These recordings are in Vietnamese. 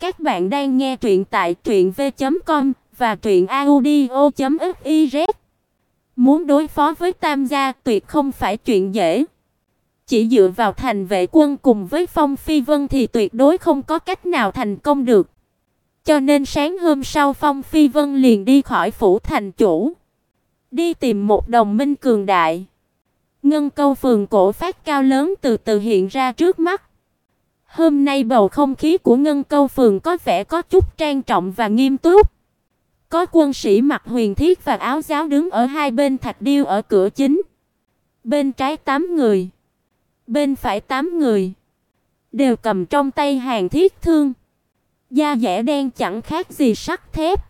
Các bạn đang nghe truyện tại truyệnv.com và truyệnaudio.fiz. Muốn đối phó với Tam gia tuyệt không phải chuyện dễ. Chỉ dựa vào thành vệ quân cùng với Phong Phi Vân thì tuyệt đối không có cách nào thành công được. Cho nên sáng hôm sau Phong Phi Vân liền đi khỏi phủ thành chủ, đi tìm một đồng minh cường đại. Ngân câu phường cổ phát cao lớn từ từ hiện ra trước mắt. Hôm nay bầu không khí của Ngân Câu phường có vẻ có chút trang trọng và nghiêm túc. Có quân sĩ mặc huyền thiết và áo giáo đứng ở hai bên thạch điêu ở cửa chính. Bên trái tám người, bên phải tám người, đều cầm trong tay hàng thiết thương. Da dẻ đen chẳng khác gì sắt thép.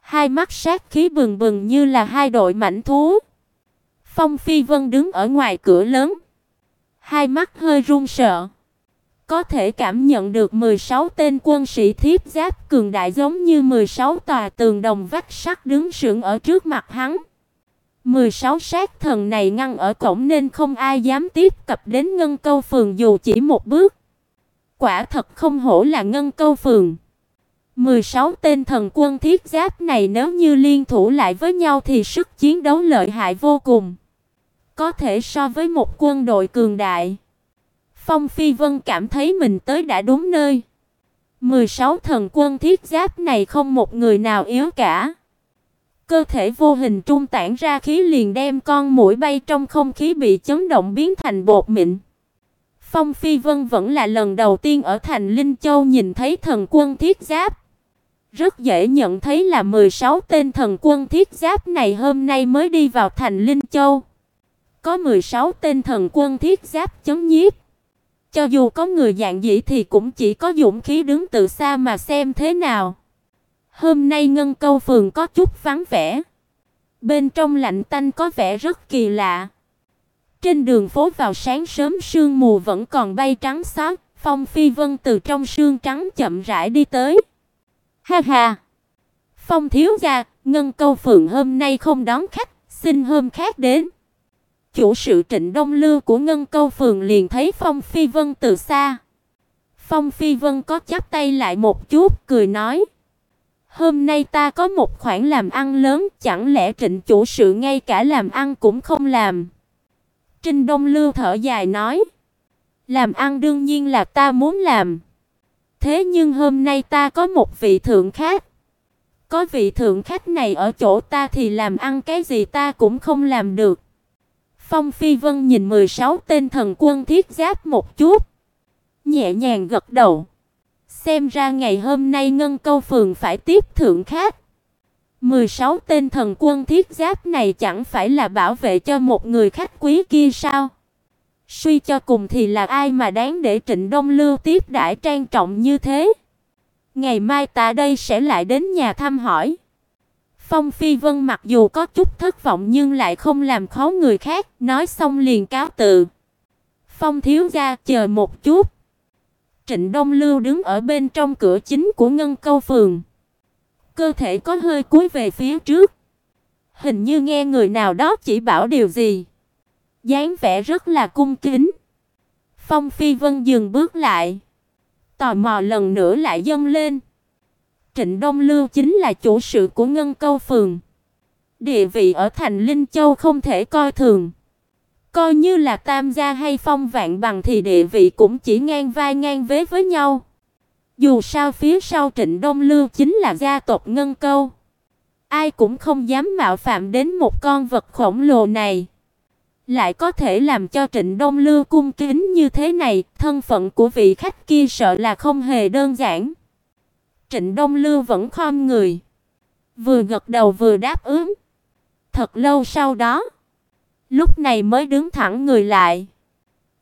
Hai mắt sát khí bừng bừng như là hai đội mãnh thú. Phong Phi Vân đứng ở ngoài cửa lớn, hai mắt hơi run sợ. Có thể cảm nhận được 16 tên quân sĩ thiếp giáp cường đại giống như 16 tòa tường đồng vách sắt đứng sững ở trước mặt hắn. 16 sát thần này ngăn ở cổng nên không ai dám tiếp cập đến Ngân Câu phường dù chỉ một bước. Quả thật không hổ là Ngân Câu phường. 16 tên thần quân thiết giáp này nếu như liên thủ lại với nhau thì sức chiến đấu lợi hại vô cùng. Có thể so với một quân đội cường đại. Phong Phi Vân cảm thấy mình tới đã đúng nơi. 16 thần quân thiết giáp này không một người nào yếu cả. Cơ thể vô hình trung tản ra khí liền đem con muỗi bay trong không khí bị chấn động biến thành bột mịn. Phong Phi Vân vẫn là lần đầu tiên ở thành Linh Châu nhìn thấy thần quân thiết giáp. Rất dễ nhận thấy là 16 tên thần quân thiết giáp này hôm nay mới đi vào thành Linh Châu. Có 16 tên thần quân thiết giáp chấn nhiếp. Cho dù có người dạng dĩ thì cũng chỉ có dũng khí đứng từ xa mà xem thế nào. Hôm nay Ngân Câu phường có chút vắng vẻ. Bên trong lạnh tanh có vẻ rất kỳ lạ. Trên đường phố vào sáng sớm sương mù vẫn còn bay trắng xóa, Phong Phi Vân từ trong sương trắng chậm rãi đi tới. Ha ha. Phong thiếu gia, Ngân Câu phường hôm nay không đón khách, xin hôm khác đến. Chủ sự Trịnh Đông Lưu của Ngân Câu phường liền thấy Phong Phi Vân từ xa. Phong Phi Vân có chắp tay lại một chút, cười nói: "Hôm nay ta có một khoản làm ăn lớn, chẳng lẽ Trịnh chủ sự ngay cả làm ăn cũng không làm?" Trịnh Đông Lưu thở dài nói: "Làm ăn đương nhiên là ta muốn làm. Thế nhưng hôm nay ta có một vị thượng khách. Có vị thượng khách này ở chỗ ta thì làm ăn cái gì ta cũng không làm được." Phong Phi Vân nhìn 16 tên thần quân thiết giáp một chút, nhẹ nhàng gật đầu. Xem ra ngày hôm nay Ngân Câu phường phải tiếp thượng khách. 16 tên thần quân thiết giáp này chẳng phải là bảo vệ cho một người khách quý kia sao? Suy cho cùng thì là ai mà đáng để Trịnh Đông Lưu tiếp đãi trang trọng như thế? Ngày mai ta đây sẽ lại đến nhà thăm hỏi. Phong Phi Vân mặc dù có chút thất vọng nhưng lại không làm khó người khác, nói xong liền cáo từ. Phong thiếu gia chờ một chút. Trịnh Đông Lưu đứng ở bên trong cửa chính của Ngân Câu phường. Cơ thể có hơi cúi về phía trước. Hình như nghe người nào đó chỉ bảo điều gì. dáng vẻ rất là cung kính. Phong Phi Vân dừng bước lại. Tò mò lần nữa lại dâng lên. Trịnh Đông Lưu chính là chủ sự của Ngân Câu phường. Địa vị ở thành Linh Châu không thể coi thường. Coi như là Tam gia hay Phong Vạn bằng thì địa vị cũng chỉ ngang vai ngang vế với nhau. Dù sao phía sau Trịnh Đông Lưu chính là gia tộc Ngân Câu. Ai cũng không dám mạo phạm đến một con vật khổng lồ này. Lại có thể làm cho Trịnh Đông Lưu cung kính như thế này, thân phận của vị khách kia sợ là không hề đơn giản. Trịnh Đông Lưu vẫn khom người, vừa gật đầu vừa đáp ứng. Thật lâu sau đó, lúc này mới đứng thẳng người lại,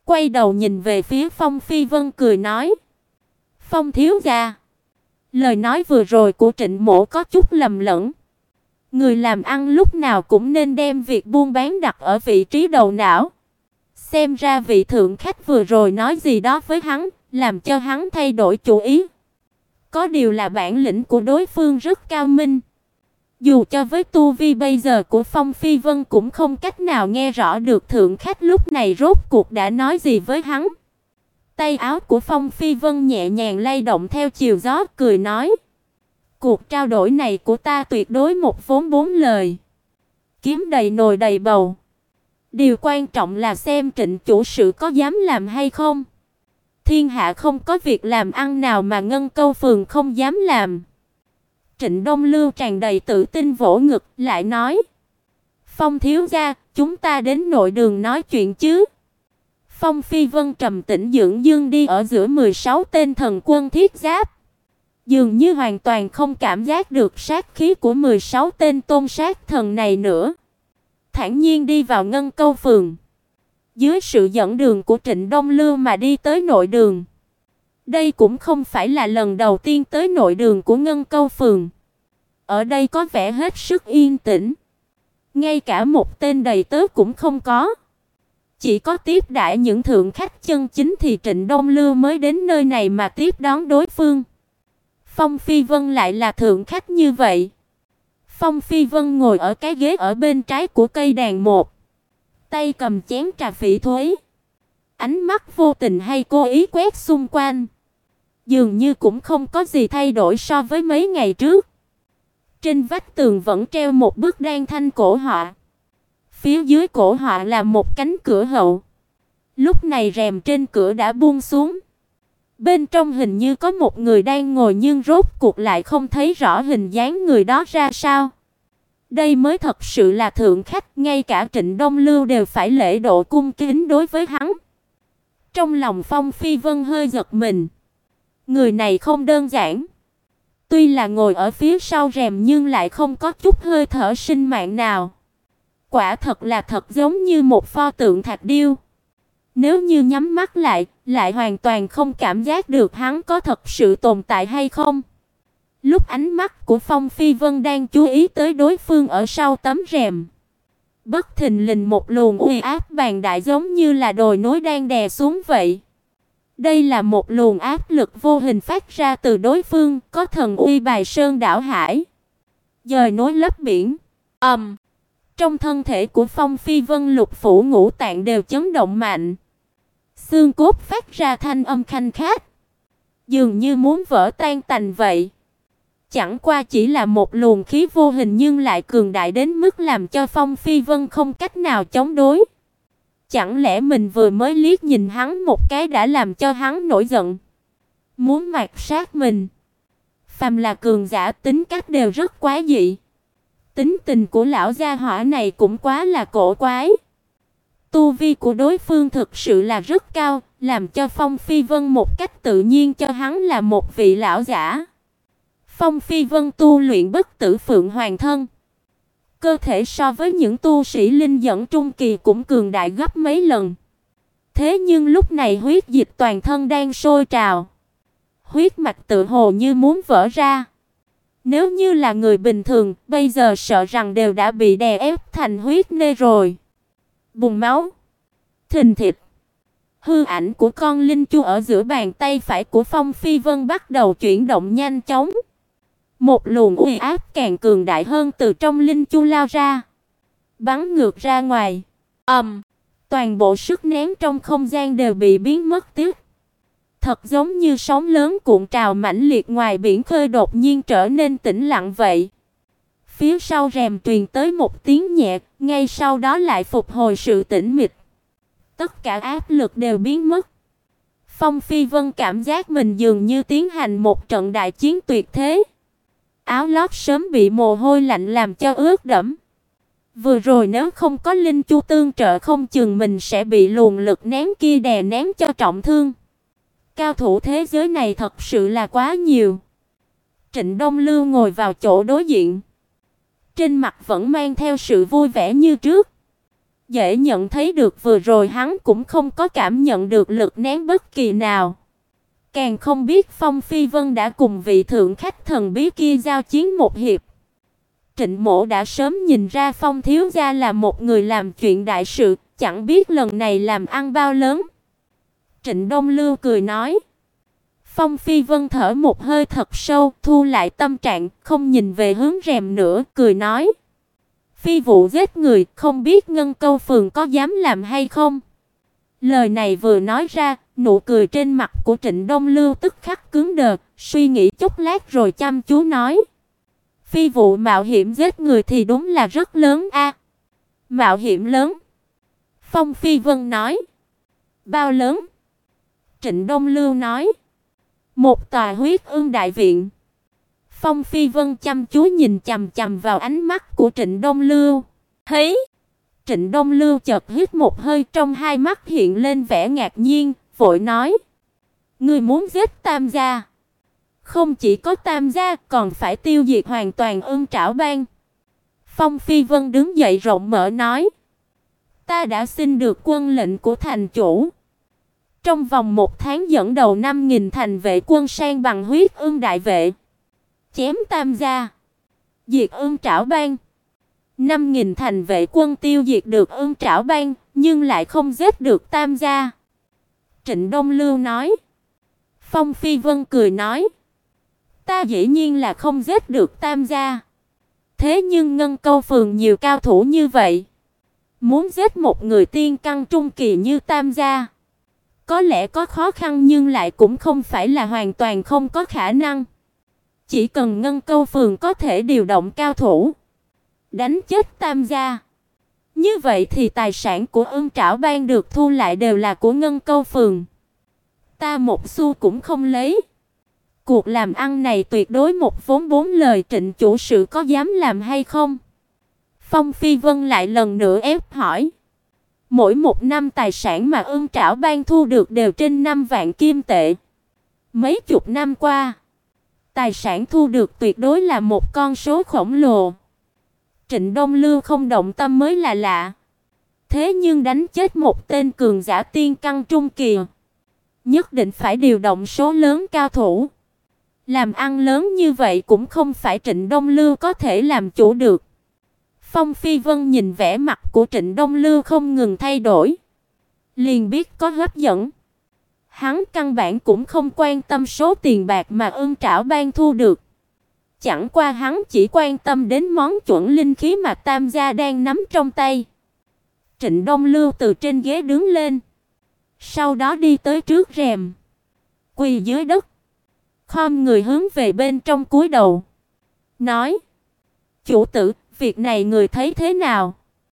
quay đầu nhìn về phía Phong Phi Vân cười nói: "Phong thiếu gia, lời nói vừa rồi của Trịnh Mỗ có chút lầm lẫn. Người làm ăn lúc nào cũng nên đem việc buôn bán đặt ở vị trí đầu não." Xem ra vị thượng khách vừa rồi nói gì đó với hắn, làm cho hắn thay đổi chủ ý. Có điều là bản lĩnh của đối phương rất cao minh. Dù cho với tu vi bây giờ của Phong Phi Vân cũng không cách nào nghe rõ được thượng khách lúc này rốt cuộc đã nói gì với hắn. Tay áo của Phong Phi Vân nhẹ nhàng lay động theo chiều gió, cười nói: "Cuộc trao đổi này của ta tuyệt đối một vốn bốn lời. Kiếm đầy nồi đầy bầu. Điều quan trọng là xem Trịnh chủ sự có dám làm hay không. Thiên hạ không có việc làm ăn nào mà Ngân Câu phường không dám làm." Trịnh Đông Lưu tràn đầy tự tin vỗ ngực, lại nói: "Phong thiếu gia, chúng ta đến nội đường nói chuyện chứ?" Phong Phi Vân trầm tĩnh dưỡng dương đi ở giữa 16 tên thần quân thiết giáp. Dường như hoàn toàn không cảm giác được sát khí của 16 tên tôn sát thần này nữa. Thản nhiên đi vào ngân câu phường. Dưới sự dẫn đường của Trịnh Đông Lưu mà đi tới nội đường. Đây cũng không phải là lần đầu tiên tới nội đường của ngân câu phường. Ở đây có vẻ hết sức yên tĩnh. Ngay cả một tên đầy tớ cũng không có. Chỉ có tiếp đãi những thượng khách chân chính thì Trịnh Đông Lưu mới đến nơi này mà tiếp đón đối phương. Phong Phi Vân lại là thượng khách như vậy. Phong Phi Vân ngồi ở cái ghế ở bên trái của cây đàn một, tay cầm chén trà phỉ thuế, ánh mắt vô tình hay cố ý quét xung quanh. Dường như cũng không có gì thay đổi so với mấy ngày trước. Trên vách tường vẫn treo một bức đan thanh cổ họa. Phía dưới cổ họa là một cánh cửa hậu. Lúc này rèm trên cửa đã buông xuống. Bên trong hình như có một người đang ngồi nhưng rốt cuộc lại không thấy rõ hình dáng người đó ra sao. Đây mới thật sự là thượng khách, ngay cả Trịnh Đông Lưu đều phải lễ độ cung kính đối với hắn. Trong lòng Phong Phi Vân hơi giật mình. Người này không đơn giản. Tuy là ngồi ở phía sau rèm nhưng lại không có chút hơi thở sinh mạng nào. Quả thật là thật giống như một pho tượng thạch điêu. Nếu như nhắm mắt lại, lại hoàn toàn không cảm giác được hắn có thật sự tồn tại hay không. Lúc ánh mắt của Phong Phi Vân đang chú ý tới đối phương ở sau tấm rèm, bất thình lình một luồng uy áp bàn đại giống như là đồi núi đang đè xuống vậy. Đây là một luồng áp lực vô hình phát ra từ đối phương, có thần uy bài sơn đảo hải, dời núi lấp biển. Ầm. Um, trong thân thể của Phong Phi Vân lục phủ ngũ tạng đều chấn động mạnh. Xương cốt phát ra thanh âm khanh khát, dường như muốn vỡ tan tành vậy. Chẳng qua chỉ là một luồng khí vô hình nhưng lại cường đại đến mức làm cho Phong Phi Vân không cách nào chống đối. Chẳng lẽ mình vừa mới liếc nhìn hắn một cái đã làm cho hắn nổi giận, muốn mạt sát mình. Phàm là cường giả tính cách đều rất quá dị. Tính tình của lão gia hỏa này cũng quá là cổ quái. Tu vi của đối phương thực sự là rất cao, làm cho Phong Phi Vân một cách tự nhiên cho hắn là một vị lão giả. Phong Phi Vân tu luyện bất tử phượng hoàng thân. Cơ thể so với những tu sĩ linh dẫn trung kỳ cũng cường đại gấp mấy lần. Thế nhưng lúc này huyết dịch toàn thân đang sôi trào. Huyết mạch tự hồ như muốn vỡ ra. Nếu như là người bình thường, bây giờ sợ rằng đều đã bị đè ép thành huyết nê rồi. Bùng máu, thình thịt. Hư ảnh của con linh chu ở giữa bàn tay phải của Phong Phi Vân bắt đầu chuyển động nhanh chóng. Một luồng uy áp càng cường đại hơn từ trong linh chu lao ra, bắn ngược ra ngoài. Ầm, um, toàn bộ sức nén trong không gian đều bị biến mất tiếc. Thật giống như sóng lớn cuộn trào mãnh liệt ngoài biển khơi đột nhiên trở nên tĩnh lặng vậy. Phía sau rèm truyền tới một tiếng nhẹ, ngay sau đó lại phục hồi sự tĩnh mịch. Tất cả áp lực đều biến mất. Phong Phi Vân cảm giác mình dường như tiến hành một trận đại chiến tuyệt thế. Áo lót sớm bị mồ hôi lạnh làm cho ướt đẫm. Vừa rồi nếu không có linh chu tương trợ không chừng mình sẽ bị luồng lực nén kia đè nén cho trọng thương. Cao thủ thế giới này thật sự là quá nhiều. Trịnh Đông Lưu ngồi vào chỗ đối diện. Trên mặt vẫn mang theo sự vui vẻ như trước. Dễ nhận thấy được vừa rồi hắn cũng không có cảm nhận được lực nén bất kỳ nào. Càng không biết Phong Phi Vân đã cùng vị thượng khách thần bí kia giao chiến một hiệp. Trịnh Mộ đã sớm nhìn ra Phong thiếu gia là một người làm chuyện đại sự, chẳng biết lần này làm ăn bao lớn. Trịnh Đông Lưu cười nói. Phong Phi Vân thở một hơi thật sâu, thu lại tâm trạng, không nhìn về hướng rèm nữa, cười nói: "Phi vụ giết người, không biết Ngân Câu phường có dám làm hay không?" Lời này vừa nói ra, Nụ cười trên mặt của Trịnh Đông Lưu tức khắc cứng đờ, suy nghĩ chốc lát rồi chăm chú nói: "Phi vụ mạo hiểm giết người thì đúng là rất lớn a." "Mạo hiểm lớn?" Phong Phi Vân nói. "Bao lớn?" Trịnh Đông Lưu nói. "Một tòa huyết ương đại viện." Phong Phi Vân chăm chú nhìn chằm chằm vào ánh mắt của Trịnh Đông Lưu. Thấy Trịnh Đông Lưu chợt hít một hơi trong hai mắt hiện lên vẻ ngạc nhiên, vội nói: "Ngươi muốn giết Tam gia?" Không chỉ có Tam gia, còn phải tiêu diệt hoàn toàn Ưng Trảo Bang. Phong Phi Vân đứng dậy rộng mở nói: "Ta đã xin được quân lệnh của thành chủ. Trong vòng một tháng dẫn đầu 5000 thành vệ quân sang bằng huyết ương đại vệ, chém Tam gia, diệt Ưng Trảo Bang." 5000 thành vệ quân tiêu diệt được Ưng Trảo Bang, nhưng lại không giết được Tam gia. Trịnh Đông Lưu nói. Phong Phi Vân cười nói: "Ta dĩ nhiên là không giết được Tam gia. Thế nhưng Ngân Câu phường nhiều cao thủ như vậy, muốn giết một người tiên căn trung kỳ như Tam gia, có lẽ có khó khăn nhưng lại cũng không phải là hoàn toàn không có khả năng. Chỉ cần Ngân Câu phường có thể điều động cao thủ, đánh chết Tam gia. Như vậy thì tài sản của Ưng Trảo Bang được thu lại đều là của Ngân Câu phường. Ta một xu cũng không lấy. Cuộc làm ăn này tuyệt đối một vốn bốn lời Trịnh chủ sự có dám làm hay không? Phong Phi Vân lại lần nữa ép hỏi. Mỗi một năm tài sản mà Ưng Trảo Bang thu được đều trên 5 vạn kim tệ. Mấy chục năm qua, tài sản thu được tuyệt đối là một con số khổng lồ. Trịnh Đông Lưu không động tâm mới là lạ. Thế nhưng đánh chết một tên cường giả tiên căn trung kỳ, nhất định phải điều động số lớn cao thủ. Làm ăn lớn như vậy cũng không phải Trịnh Đông Lưu có thể làm chủ được. Phong Phi Vân nhìn vẻ mặt của Trịnh Đông Lưu không ngừng thay đổi, liền biết có hấp dẫn. Hắn căn bản cũng không quan tâm số tiền bạc mà Ưng Trảo ban thu được. Chẳng qua hắn chỉ quan tâm đến món chuẩn linh khí mà Tam gia đang nắm trong tay. Trịnh Đông Lưu từ trên ghế đứng lên, sau đó đi tới trước rèm, quỳ dưới đất, khom người hướng về bên trong cúi đầu, nói: "Chủ tử, việc này người thấy thế nào?"